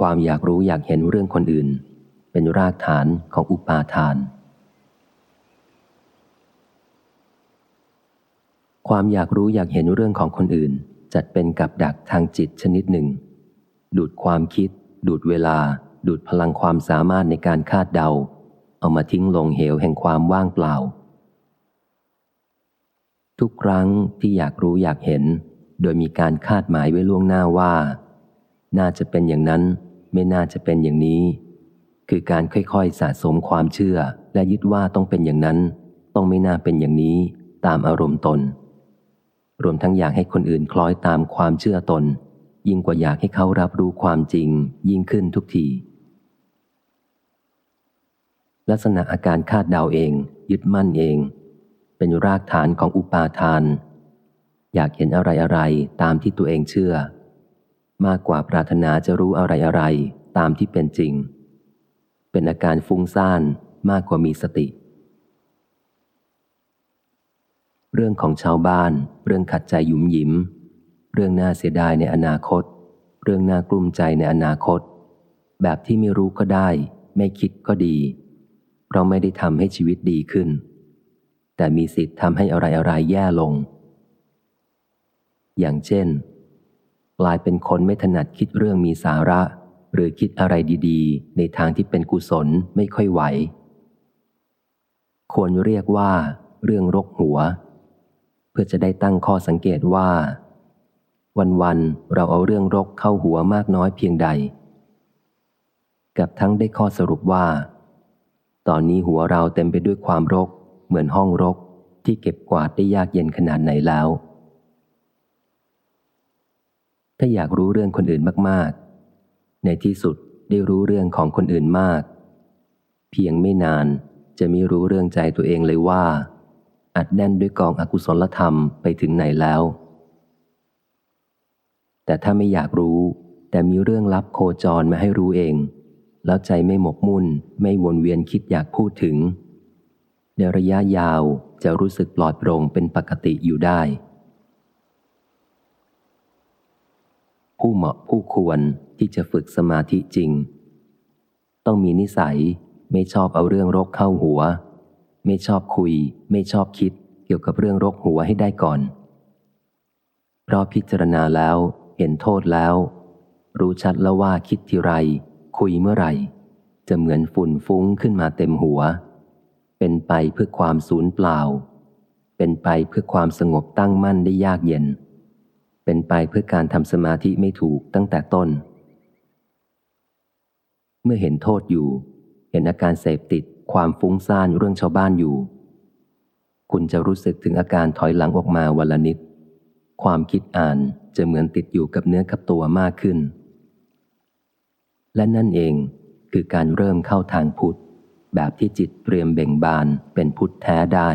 ความอยากรู้อยากเห็นเรื่องคนอื่น เป็นรากฐานของอุปาทาน ความอยากรู้อยากเห็นเรื่องของคนอื่น จัดเป็นกับดักทางจิตชนิดหนึ่ง ดูดความคิด ดูดเวลา ดูดพลังความสามารถในการคาดเดา เอามาทิ้งลงเหวแห่งความว่างเปล่า ทุกครั้งที่อยากรู้อยากเห็น โดยมีการคาดหมายไว้ล่วงหน้าว่าน่าจะเป็นอย่างนั้น ไม่น่าจะเป็นอย่างนี้ คือการค่อยๆสะสมความเชื่อ และยึดว่าต้องเป็นอย่างนั้น ต้องไม่น่าเป็นอย่างนี้ ตามอารมณ์ตน รวมทั้งอยากให้คนอื่นคล้อยตามความเชื่อตน ยิ่งกว่าอยากให้เขารับรู้ความจริง ยิ่งขึ้นทุกทีลักษณะอาการคาดเดาเอง ยึดมั่นเอง เป็นรากฐานของอุปาทาน อยากเห็นอะไรอะไรตามที่ตัวเองเชื่อ มากกว่าปรารถนาจะรู้อะไรอะไรตามที่เป็นจริง เป็นอาการฟุ้งซ่านมากกว่ามีสติ เรื่องของชาวบ้าน เรื่องขัดใจหยุมหยิม เรื่องน่าเสียดายในอนาคต เรื่องน่ากลุ้มใจในอนาคต แบบที่ไม่รู้ก็ได้ ไม่คิดก็ดี เราไม่ได้ทำให้ชีวิตดีขึ้น แต่มีสิทธิ์ทำให้อะไรอะไรแย่ลง อย่างเช่น กลายเป็นคนไม่ถนัดคิดเรื่องมีสาระ หรือคิดอะไรดีๆ ในทางที่เป็นกุศลไม่ค่อยไหว ควรเรียกว่า เรื่องรกหัว เพื่อจะได้ตั้งข้อสังเกตว่า วันๆเราเอาเรื่องรกเข้าหัวมากน้อยเพียงใด กับทั้งได้ข้อสรุปว่า ตอนนี้หัวเราเต็มไปด้วยความรก เหมือนห้องรกที่เก็บกวาดได้ยากเย็นขนาดไหนแล้ว ถ้าอยากรู้เรื่องคนอื่นมาก ๆ ในที่สุดได้รู้เรื่องของคนอื่นมาก เพียงไม่นานจะมีรู้เรื่องใจตัวเองเลยว่า อัดแน่นด้วยกองอกุศลธรรมไปถึงไหนแล้ว แต่ถ้าไม่อยากรู้ แต่มีเรื่องลับโคจรมาให้รู้เอง แล้วใจไม่หมกมุ่น ไม่วนเวียนคิดอยากพูดถึง ในระยะยาวจะรู้สึกปลอดโปร่งเป็นปกติอยู่ได้ ผู้เหมาะผู้ควรที่จะฝึกสมาธิจริง ต้องมีนิสัยไม่ชอบเอาเรื่องรกเข้าหัว ไม่ชอบคุย ไม่ชอบคิดเกี่ยวกับเรื่องรกหัวให้ได้ก่อน เพราะพิจารณาแล้วเห็นโทษแล้ว รู้ชัดแล้วว่าคิดทีไร คุยเมื่อไหร่ จะเหมือนฝุ่นฟุ้งขึ้นมาเต็มหัว เป็นไปเพื่อความสูญเปล่า เป็นไปเพื่อความสงบตั้งมั่นได้ยากเย็น เป็นไปเพื่อการทำสมาธิไม่ถูกตั้งแต่ต้น เมื่อเห็นโทษอยู่ เห็นอาการเสพติดความฟุ้งซ่านเรื่องชาวบ้านอยู่ คุณจะรู้สึกถึงอาการถอยหลังออกมาวันละนิด ความคิดอ่านจะเหมือนติดอยู่กับเนื้อกับตัวมากขึ้น และนั่นเองคือการเริ่มเข้าทางพุทธ แบบที่จิตเตรียมเบ่งบานเป็นพุทธแท้ได้